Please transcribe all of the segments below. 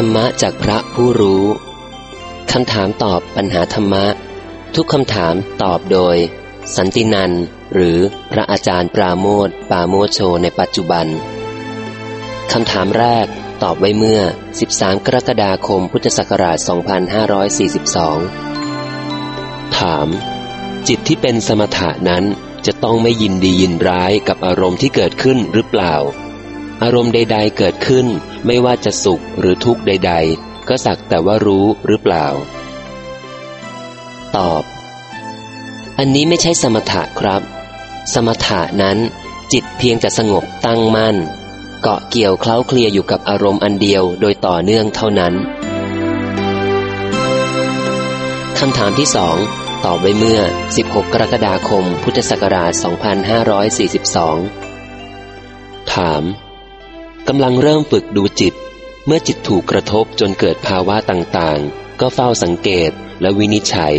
ธรรมะจากพระผู้รู้คำถามตอบปัญหาธรรมะ ทุกคำถามตอบโดย สันตินันหรือพระอาจารย์ปราโมทปาโมชโชในปัจจุบันคำถามแรกตอบไว้เมื่อ 13 กรกฎาคมพุทธศักราช 2542 ถาม จิตที่เป็นสมถะนั้นจะต้องไม่ยินดียินร้ายกับอารมณ์ที่เกิดขึ้นหรือเปล่า อารมณ์ใด ๆ เกิดขึ้น ไม่ว่าจะสุขหรือทุกข์ใด ๆ ก็สักแต่ว่ารู้หรือเปล่า ตอบ อันนี้ไม่ใช่สมถะครับ สมถะนั้นจิตเพียงจะสงบตั้งมั่น เกาะเกี่ยวเคล้าเคลียอยู่กับอารมณ์อันเดียวโดยต่อเนื่องเท่านั้นคำถามที่สองตอบไว้เมื่อ 16 กรกฎาคม พุทธศักราช 2542 ถาม กำลังเริ่มฝึกดูจิต เมื่อจิตถูกกระทบจนเกิดภาวะต่างๆ ก็เฝ้าสังเกตและวินิจฉัย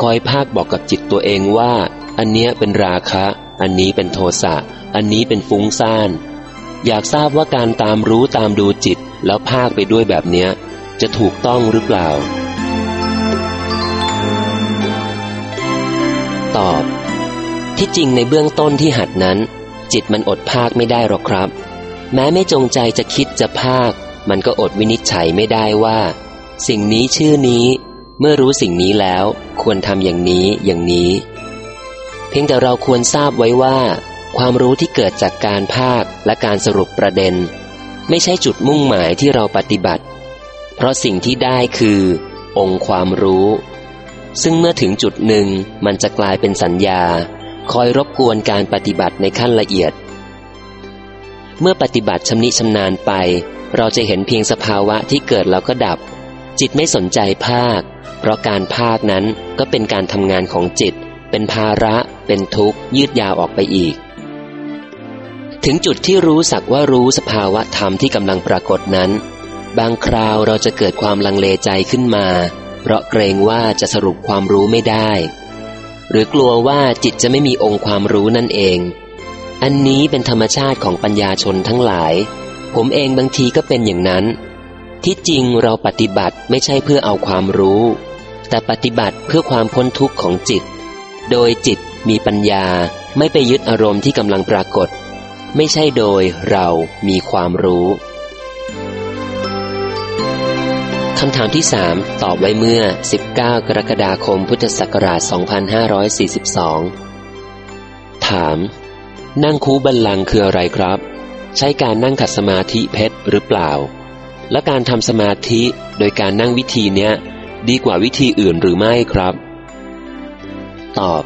คอยภาคบอกกับจิตตัวเองว่า อันเนี้ยเป็นราคะ อันนี้เป็นโทสะ อันนี้เป็นฟุ้งซ่าน อยากทราบว่าการตามรู้ตามดูจิตแล้วภาคไปด้วยแบบเนี้ย จะถูกต้องหรือเปล่า ตอบ ที่จริงในเบื้องต้นที่หัดนั้น จิตมันอดภาคไม่ได้หรอกครับ แม้ไม่จงใจจะคิดจะภาค มันก็อดวินิจฉัยไม่ได้ว่า สิ่งนี้ชื่อนี้ เมื่อรู้สิ่งนี้แล้ว ควรทำอย่างนี้อย่างนี้ เพียงแต่เราควรทราบไว้ว่า ความรู้ที่เกิดจากการภาคและการสรุปประเด็น ไม่ใช่จุดมุ่งหมายที่เราปฏิบัติ เพราะสิ่งที่ได้คือ องค์ความรู้ ซึ่งเมื่อถึงจุดหนึ่งมันจะกลายเป็นสัญญา คอยรบกวนการปฏิบัติในขั้นละเอียด เมื่อปฏิบัติชำนิชำนาญไป เราจะเห็นเพียงสภาวะที่เกิดแล้วก็ดับ จิตไม่สนใจภาค เพราะการภาคนั้นก็เป็นการทำงานของจิต เป็นภาระ เป็นทุกข์ ยืดยาวออกไปอีก ถึงจุดที่รู้สักว่ารู้สภาวะธรรมที่กำลังปรากฏนั้น บางคราวเราจะเกิดความลังเลใจขึ้นมา เพราะเกรงว่าจะสรุปความรู้ไม่ได้ หรือกลัวว่าจิตจะไม่มีองค์ความรู้นั่นเอง อันนี้เป็นธรรมชาติของปัญญาชนทั้งหลาย ผมเองบางทีก็เป็นอย่างนั้น ที่จริงเราปฏิบัติไม่ใช่เพื่อเอาความรู้ แต่ปฏิบัติเพื่อความพ้นทุกข์ของจิต โดยจิตมีปัญญาไม่ไปยึดอารมณ์ที่กำลังปรากฏ ไม่ใช่โดยเรามีความรู้คำถามที่สามตอบไว้เมื่อ 19 กรกฎาคมพุทธศักราช 2542 ถาม นั่งคูบัลลังคืออะไรครับ ใช้การนั่งขัดสมาธิเพชรหรือเปล่า และการทำสมาธิโดยการนั่งวิธีเนี้ย ดีกว่าวิธีอื่นหรือไม่ครับ ตอบ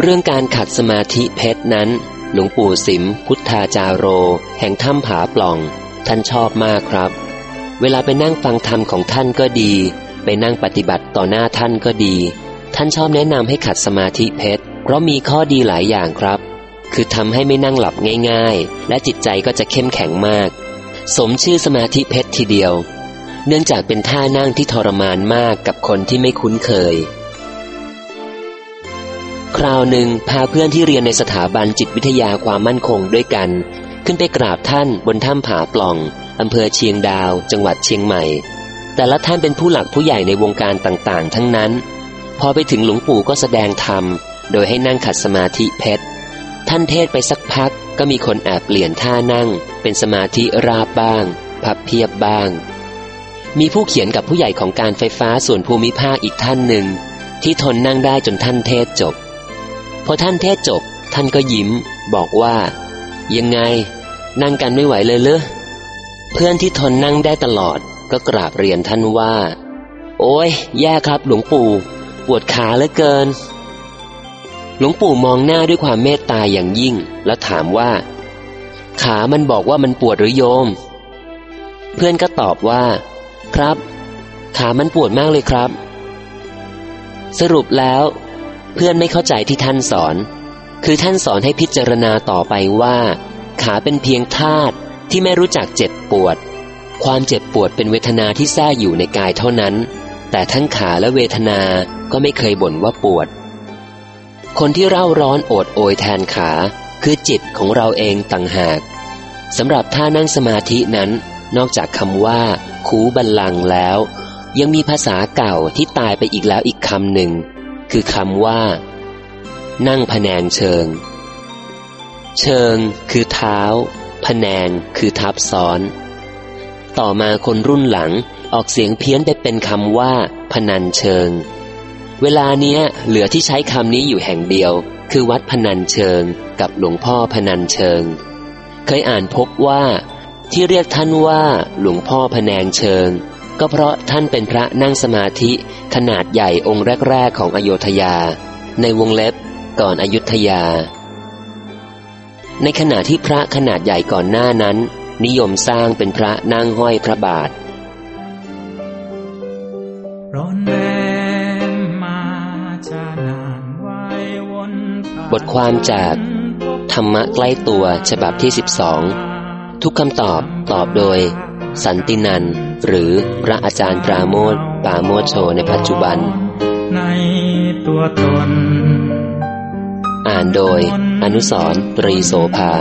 เรื่องการขัดสมาธิเพชรนั้น หลวงปู่สิม พุทธาจารโร แห่งถ้ำผาปล่อง ท่านชอบมากครับ เวลาไปนั่งฟังธรรมของท่านก็ดี ไปนั่งปฏิบัติต่อหน้าท่านก็ดี ท่านชอบแนะนำให้ขัดสมาธิเพชรเพราะมีข้อดีหลายอย่างครับ คือทำให้ไม่นั่งหลับง่ายๆ และจิตใจก็จะเข้มแข็งมาก สมชื่อสมาธิเพชรทีเดียว เนื่องจากเป็นท่านั่งที่ทรมานมากกับคนที่ไม่คุ้นเคย คราวหนึ่งพาเพื่อนที่เรียนในสถาบันจิตวิทยาความมั่นคงด้วยกัน ขึ้นไปกราบท่านบนถ้ำผาปล่องอำเภอเชียงดาว จังหวัดเชียงใหม่ แต่ละท่านเป็นผู้หลักผู้ใหญ่ในวงการต่างๆ ทั้งนั้น พอไปถึงหลวงปู่ก็แสดงธรรมโดยให้นั่งขัดสมาธิเพชร ท่านเทศไปสักพักก็มีคนแอบเปลี่ยนท่านั่ง เป็นสมาธิราบบ้าง พับเพียบบ้าง มีผู้เขียนกับผู้ใหญ่ของการไฟฟ้าส่วนภูมิภาคอีกท่านหนึ่ง ที่ทนนั่งได้จนท่านเทศจบ พอท่านเทศจบ ท่านก็ยิ้ม บอกว่า ยังไง นั่งกันไม่ไหวเลยเลยเพื่อนที่ทนนั่งได้ตลอดก็กราบเรียนท่านว่า โอ้ยแย่ครับหลวงปู่ ปวดขาเหลือเกิน หลวงปู่มองหน้าด้วยความเมตตาอย่างยิ่ง แล้วถามว่า ขามันบอกว่ามันปวดหรือโยม เพื่อนก็ตอบว่า ครับ ขามันปวดมากเลยครับ สรุปแล้ว เพื่อนไม่เข้าใจที่ท่านสอน คือท่านสอนให้พิจารณาต่อไปว่า ขาเป็นเพียงธาตุที่ไม่รู้จักเจ็บปวด ความเจ็บปวดเป็นเวทนาที่แทรกอยู่ในกายเท่านั้น แต่ทั้งขาและเวทนาก็ไม่เคยบ่นว่าปวด คนที่เร่าร้อนโอดโอยแทนขา คือจิตของเราเองต่างหากสำหรับท่านั่งสมาธินั้น นอกจากคำว่า คูบัลลังแล้ว ยังมีภาษาเก่าที่ตายไปอีกแล้วอีกคำหนึ่ง คือคำว่า นั่งพแนงเชิง เชิงคือเท้าพแนงคือทับซ้อน ต่อมาคนรุ่นหลังออกเสียงเพี้ยนไปเป็นคำว่า พนันเชิง เวลาเนี้ยเหลือที่ใช้คำนี้อยู่แห่งเดียว คือวัดพนันเชิง กับหลวงพ่อพนันเชิง เคยอ่านพบว่า ที่เรียกท่านว่า หลวงพ่อพแนงเชิง ก็เพราะท่านเป็นพระนั่งสมาธิขนาดใหญ่องค์แรก ๆ ของอโยธยา ในวงเล็บก่อนอยุธยา ในขณะที่พระขนาดใหญ่ก่อนหน้านั้น นิยมสร้างเป็นพระนั่งห้อยพระบาทร้อนแร บทความจากธรรมะใกล้ตัวฉบับที่ 12 ทุกคำตอบตอบโดย สันตินันหรือพระอาจารย์ปราโมทปราโมทโชในปัจจุบัน ในตัวตน อ่านโดยอนุสรณ์ตรีโสภา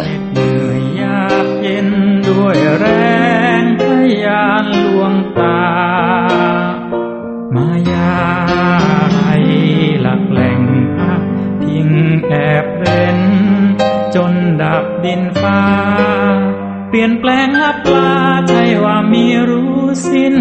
ดินฟ้า เปลี่ยนแปลงลับลาใช่ว่ามีรู้สิ้น